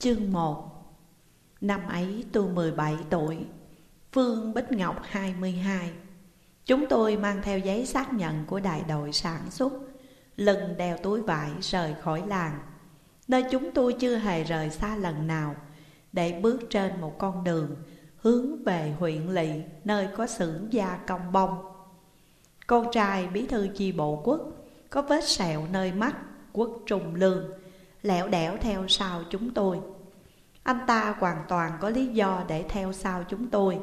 Chương 1 Năm ấy tôi 17 tuổi, Phương Bích Ngọc 22 Chúng tôi mang theo giấy xác nhận của đại đội sản xuất, lần đeo túi vải rời khỏi làng. Nơi chúng tôi chưa hề rời xa lần nào, Để bước trên một con đường Hướng về huyện lỵ Nơi có xưởng gia công bông. Con trai bí thư chi bộ quốc Có vết sẹo nơi mắt, Quốc trùng lương Lẻo đẻo theo sau chúng tôi. Anh ta hoàn toàn có lý do để theo sau chúng tôi,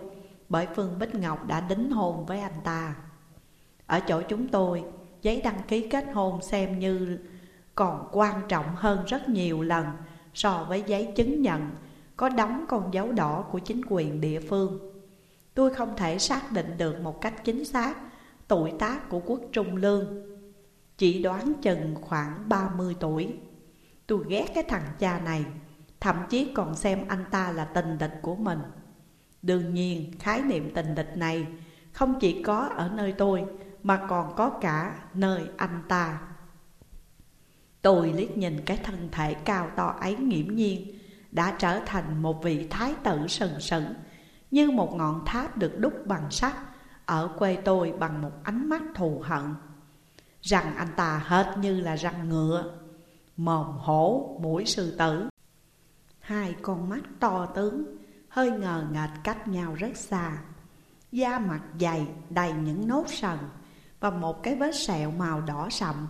Bởi Phương Bích Ngọc đã đính hôn với anh ta. Ở chỗ chúng tôi, Giấy đăng ký kết hôn xem như còn quan trọng hơn rất nhiều lần So với giấy chứng nhận có đóng con dấu đỏ của chính quyền địa phương. Tôi không thể xác định được một cách chính xác tuổi tác của quốc trung lương. Chỉ đoán chừng khoảng 30 tuổi. Tôi ghét cái thằng cha này, Thậm chí còn xem anh ta là tình địch của mình. Đương nhiên, khái niệm tình địch này Không chỉ có ở nơi tôi, Mà còn có cả nơi anh ta. Tôi liếc nhìn cái thân thể cao to ấy nghiễm nhiên, Đã trở thành một vị thái tử sừng sững, Như một ngọn tháp được đúc bằng sắt, Ở quê tôi bằng một ánh mắt thù hận. Rằng anh ta hết như là răng ngựa. Mồm hổ, mũi sư tử. Hai con mắt to tướng Hơi ngờ nghệch cách nhau rất xa. Da mặt dày đầy những nốt sần Và một cái vết sẹo màu đỏ sậm.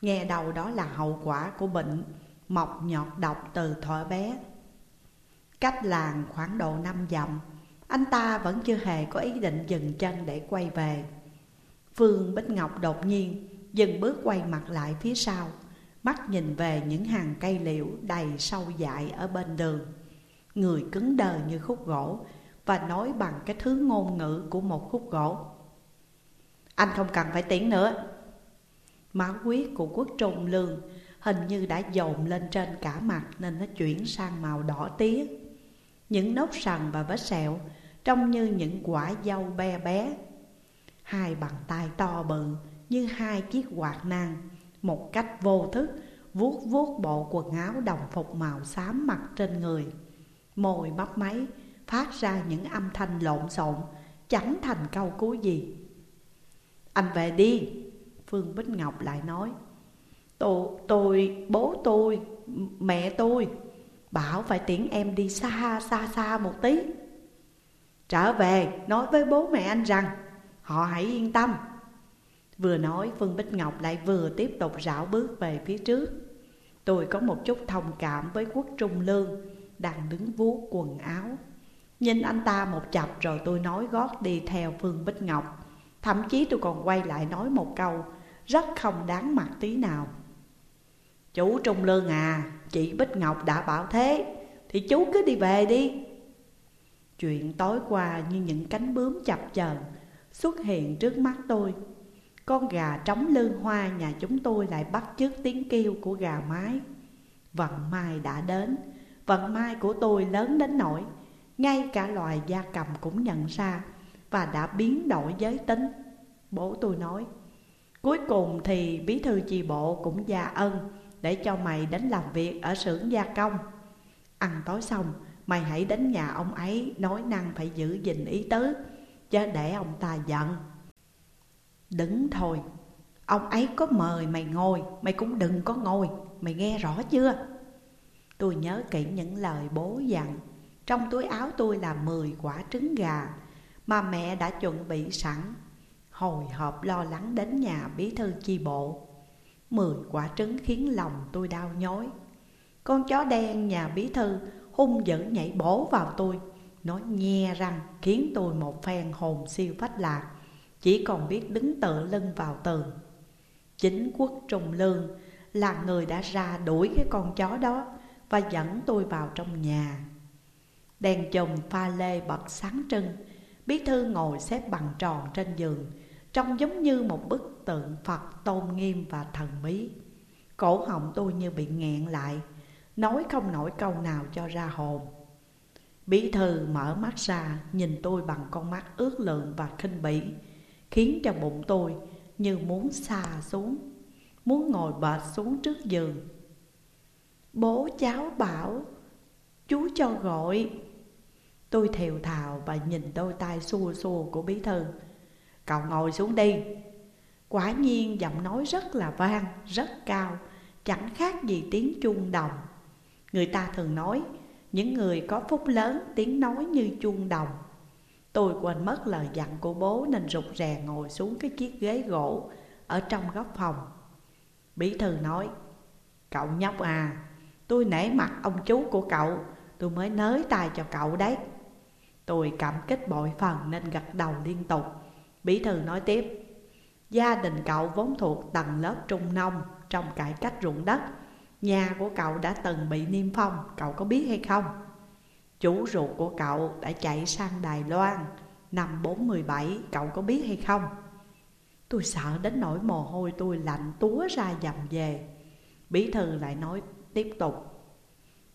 Nghe đầu đó là hậu quả của bệnh Mọc nhọt độc từ thuở bé. Cách làng khoảng độ năm dặm Anh ta vẫn chưa hề có ý định dừng chân để quay về. Phương Bích Ngọc đột nhiên dừng bước quay mặt lại phía sau. Mắt nhìn về những hàng cây liễu đầy sâu dại ở bên đường. Người cứng đờ như khúc gỗ Và nói bằng cái thứ ngôn ngữ của một khúc gỗ. Anh không cần phải tiến nữa. Máu huyết của quốc trung lương hình như đã dồn lên trên cả mặt Nên nó chuyển sang màu đỏ tía. Những nốt sần và vết sẹo trông như những quả dâu be bé. Hai bàn tay to bự như hai chiếc quạt nang một cách vô thức, vuốt vuốt bộ quần áo đồng phục màu xám mặc trên người. Môi bắp máy, phát ra những âm thanh lộn xộn, chẳng thành câu cuối gì. Anh về đi, phương bích ngọc lại nói. Tôi tôi bố tôi mẹ tôi bảo phải tiễn em đi xa xa xa một tí. Trở về, nói với bố mẹ anh rằng, họ hãy yên tâm. Vừa nói Phương Bích Ngọc lại vừa tiếp tục rảo bước về phía trước. Tôi có một chút thông cảm với quốc trung lương, Đang đứng vuốt quần áo. Nhìn anh ta một chập rồi tôi nói gót đi theo Phương Bích Ngọc. Thậm chí tôi còn quay lại nói một câu, Rất không đáng mặt tí nào. Chú Trung Lương à Chị Bích Ngọc đã bảo thế, Thì chú cứ đi về đi. Chuyện tối qua như những cánh bướm chập chờn Xuất hiện trước mắt tôi con gà trống lương hoa nhà chúng tôi lại bắt chước tiếng kêu của gà mái. Vận mai đã đến, Vận mai của tôi lớn đến nỗi Ngay cả loài gia cầm cũng nhận ra Và đã biến đổi giới tính. Bố tôi nói, Cuối cùng thì bí thư chi bộ cũng gia ân Để cho mày đến làm việc ở xưởng gia công. Ăn tối xong, Mày hãy đến nhà ông ấy Nói năng phải giữ gìn ý tứ, Chứ để ông ta giận. Đứng thôi. Ông ấy có mời mày ngồi, Mày cũng đừng có ngồi. Mày nghe rõ chưa? Tôi nhớ kỹ những lời bố dặn. Trong túi áo tôi là 10 quả trứng gà Mà mẹ đã chuẩn bị sẵn. Hồi hộp lo lắng đến nhà bí thư chi bộ. Mười quả trứng khiến lòng tôi đau nhói. Con chó đen nhà bí thư hung dữ nhảy bổ vào tôi. Nó nhe răng khiến tôi một phen hồn siêu phách lạc chỉ còn biết đứng tựa lưng vào tường. Chính quốc trùng lương là người đã ra đuổi cái con chó đó Và dẫn tôi vào trong nhà. Đèn chùm pha lê bật sáng trưng, Bí thư ngồi xếp bằng tròn trên giường, Trông giống như một bức tượng Phật tôn nghiêm và thần bí. Cổ họng tôi như bị nghẹn lại, Nói không nổi câu nào cho ra hồn. Bí thư mở mắt ra, Nhìn tôi bằng con mắt ước lượng và khinh bỉ Khiến cho bụng tôi như muốn xa xuống Muốn ngồi bệt xuống trước giường. Bố cháu bảo Chú cho gọi. Tôi thều thào và nhìn đôi tay xua xua của bí thư. Cậu ngồi xuống đi. Quả nhiên giọng nói rất là vang, rất cao Chẳng khác gì tiếng chuông đồng. Người ta thường nói Những người có phúc lớn tiếng nói như chuông đồng. Tôi quên mất lời dặn của bố Nên rụt rè ngồi xuống cái chiếc ghế gỗ Ở trong góc phòng. Bí thư nói, Cậu nhóc à Tôi nể mặt ông chú của cậu, Tôi mới nới tay cho cậu đấy. Tôi cảm kích bội phần nên gật đầu liên tục. Bí thư nói tiếp, Gia đình cậu vốn thuộc tầng lớp trung nông Trong cải cách ruộng đất. Nhà của cậu đã từng bị niêm phong, Cậu có biết hay không? Chú ruột của cậu đã chạy sang Đài Loan. Năm 47 cậu có biết hay không? Tôi sợ đến nỗi mồ hôi tôi lạnh túa ra dầm về. Bí thư lại nói tiếp tục.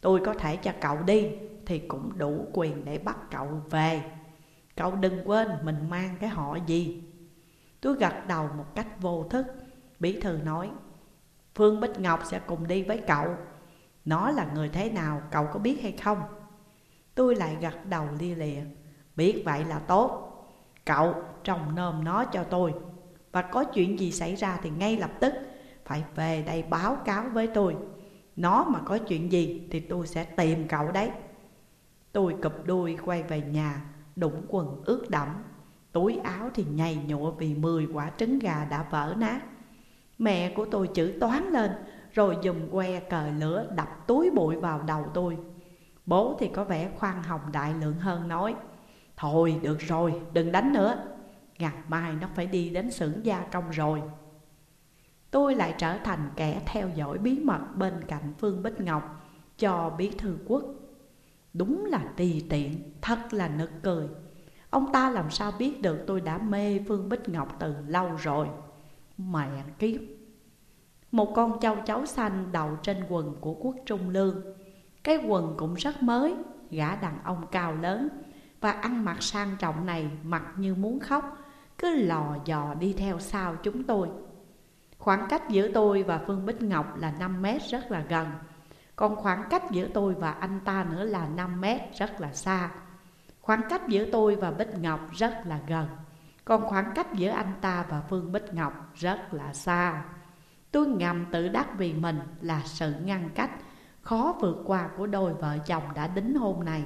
Tôi có thể cho cậu đi, Thì cũng đủ quyền để bắt cậu về. Cậu đừng quên mình mang cái họ gì. Tôi gật đầu một cách vô thức. Bí thư nói, Phương Bích Ngọc sẽ cùng đi với cậu. Nó là người thế nào, cậu có biết hay không? Tôi lại gật đầu lia lịa. Biết vậy là tốt. Cậu trồng nôm nó cho tôi. Và có chuyện gì xảy ra thì ngay lập tức Phải về đây báo cáo với tôi. Nó mà có chuyện gì thì tôi sẽ tìm cậu đấy. Tôi cụp đuôi quay về nhà, Đụng quần ướt đẫm. Túi áo thì nhầy nhụa vì mười quả trứng gà đã vỡ nát. Mẹ của tôi chữ toán lên, Rồi dùng que cờ lửa đập túi bụi vào đầu tôi. Bố thì có vẻ khoan hồng đại lượng hơn nói Thôi được rồi đừng đánh nữa. Ngày mai nó phải đi đến xưởng gia công rồi. Tôi lại trở thành kẻ theo dõi bí mật bên cạnh Phương Bích Ngọc Cho bí thư quốc. Đúng là tùy tiện, thật là nực cười. Ông ta làm sao biết được tôi đã mê Phương Bích Ngọc từ lâu rồi? Mẹ kiếp! Một con châu chấu xanh đậu trên quần của quốc trung lương. Cái quần cũng rất mới, Gã đàn ông cao lớn. Và ăn mặc sang trọng này Mặt như muốn khóc, Cứ lò dò đi theo sau chúng tôi. Khoảng cách giữa tôi và Phương Bích Ngọc là 5 mét rất là gần. Còn khoảng cách giữa tôi và anh ta nữa là 5 mét rất là xa. Khoảng cách giữa tôi và Bích Ngọc rất là gần. Còn khoảng cách giữa anh ta và Phương Bích Ngọc rất là xa. Tôi ngầm tự đắc vì mình là sự ngăn cách. Khó vượt qua của đôi vợ chồng đã đính hôn này.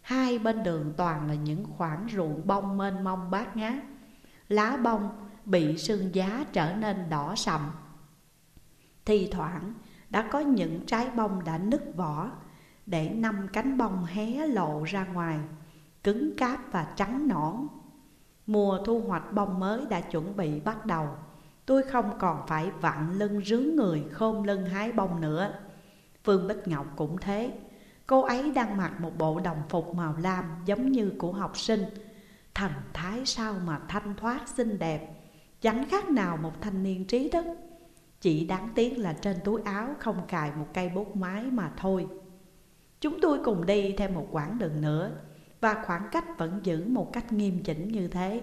Hai bên đường toàn là những khoảng ruộng bông mênh mông bát ngát. Lá bông bị sương giá trở nên đỏ sậm Thì thoảng đã có những trái bông đã nứt vỏ Để năm cánh bông hé lộ ra ngoài, Cứng cáp và trắng nõn. Mùa thu hoạch bông mới đã chuẩn bị bắt đầu. Tôi không còn phải vặn lưng rướng người khôn lưng hái bông nữa. Phương Bích Ngọc cũng thế. Cô ấy đang mặc một bộ đồng phục màu lam giống như của học sinh. Thần thái sao mà thanh thoát xinh đẹp. Chẳng khác nào một thanh niên trí thức. Chỉ đáng tiếc là trên túi áo không cài một cây bút máy mà thôi. Chúng tôi cùng đi thêm một quãng đường nữa, Và khoảng cách vẫn giữ một cách nghiêm chỉnh như thế.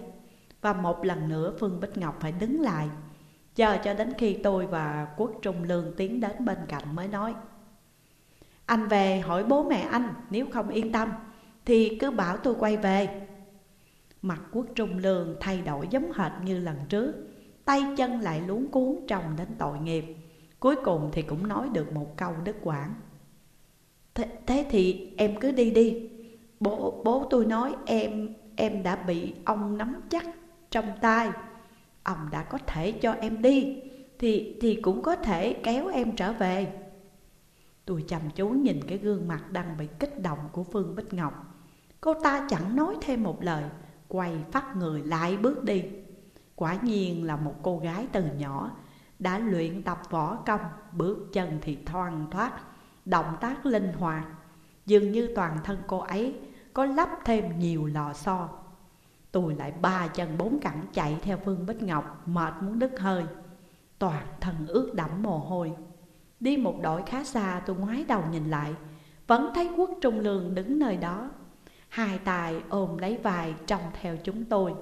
Và một lần nữa Phương Bích Ngọc phải đứng lại, Chờ cho đến khi tôi và Quốc Trung Lương tiến đến bên cạnh mới nói. Anh về hỏi bố mẹ anh Nếu không yên tâm Thì cứ bảo tôi quay về. Mặt quốc trung lương thay đổi giống hệt như lần trước Tay chân lại luống cuốn trông đến tội nghiệp. Cuối cùng thì cũng nói được một câu đứt quãng. Thế, thế thì em cứ đi đi. Bố, bố tôi nói em em đã bị ông nắm chắc trong tay. Ông đã có thể cho em đi Thì thì cũng có thể kéo em trở về. Tôi chăm chú nhìn cái gương mặt đang bị kích động của Phương Bích Ngọc. Cô ta chẳng nói thêm một lời, Quay phát người lại bước đi. Quả nhiên là một cô gái từ nhỏ, Đã luyện tập võ công, Bước chân thì thoăn thoát, Động tác linh hoạt. Dường như toàn thân cô ấy Có lắp thêm nhiều lò xo. Tôi lại ba chân bốn cẳng chạy theo Phương Bích Ngọc, Mệt muốn đứt hơi. Toàn thân ướt đẫm mồ hôi. Đi một đội khá xa, tôi ngoái đầu nhìn lại Vẫn thấy quốc trung lương đứng nơi đó Hai tài ôm lấy vai trông theo chúng tôi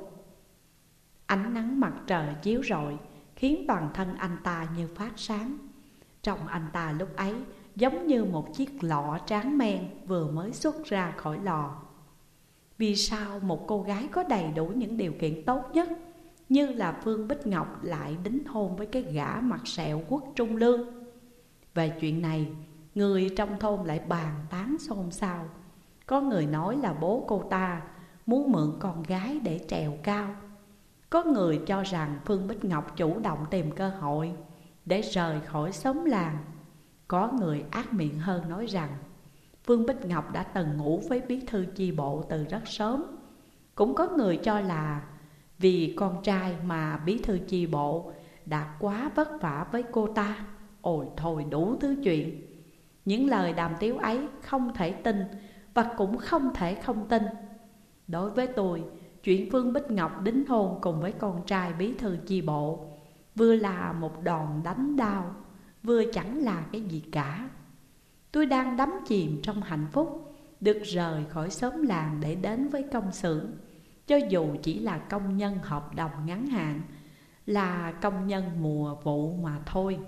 Ánh nắng mặt trời chiếu rọi, Khiến toàn thân anh ta như phát sáng Trong anh ta lúc ấy, giống như một chiếc lọ tráng men vừa mới xuất ra khỏi lò. Vì sao một cô gái có đầy đủ những điều kiện tốt nhất, như là Phương Bích Ngọc lại đính hôn với cái gã mặt sẹo quốc trung lương? Về chuyện này, người trong thôn lại bàn tán xôn xao. Có người nói là bố cô ta muốn mượn con gái để trèo cao. Có người cho rằng Phương Bích Ngọc chủ động tìm cơ hội để rời khỏi xóm làng. Có người ác miệng hơn nói rằng Phương Bích Ngọc đã từng ngủ với bí thư chi bộ từ rất sớm Cũng có người cho là vì con trai mà bí thư chi bộ đã quá vất vả với cô ta Ôi thôi đủ thứ chuyện. Những lời đàm tiếu ấy không thể tin và cũng không thể không tin. Đối với tôi, chuyện Phương Bích Ngọc đính hôn cùng với con trai bí thư chi bộ Vừa là một đòn đánh đau, vừa chẳng là cái gì cả. Tôi đang đắm chìm trong hạnh phúc Được rời khỏi xóm làng để đến với công xưởng. Cho dù chỉ là công nhân hợp đồng ngắn hạn Là công nhân mùa vụ mà thôi.